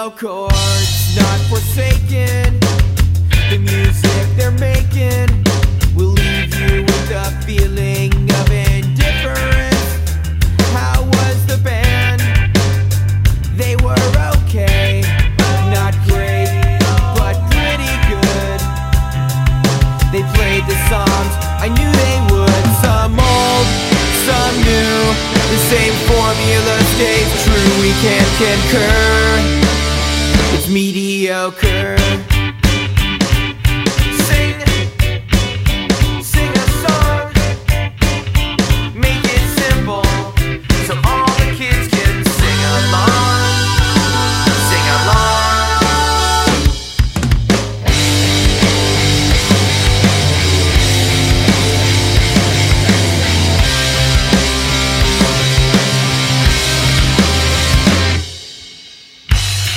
mediocre, it's not forsaken. The music they're making will leave you with a feeling of indifference. How was the band? They were okay, not great, but pretty good. They played the songs I knew they would. Some old, some new. The same formula stays true. We can't concur. Mediocre.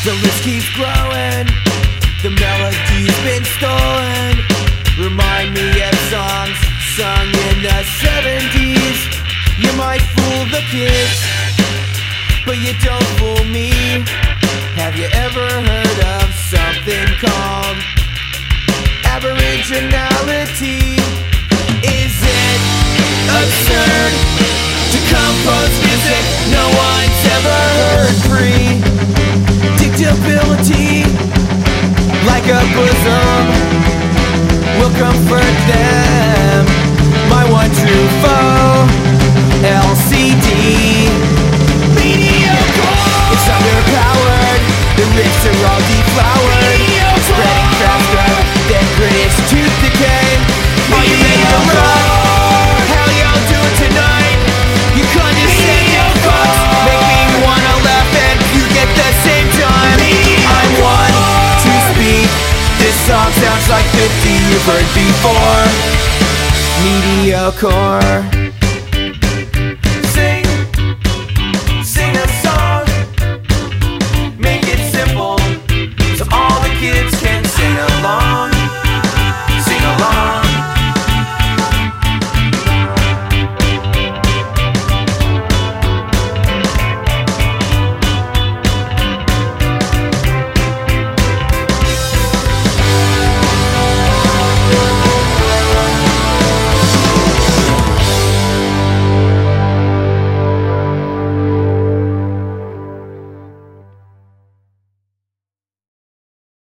The list keeps growing. The melody's been stolen. Remind me of songs sung in the 70s. You might fool the kids, but you don't Predictability, like a bosom, will comfort them. My one true foe, LCD. Sounds like 50 you've heard before. Mediocre.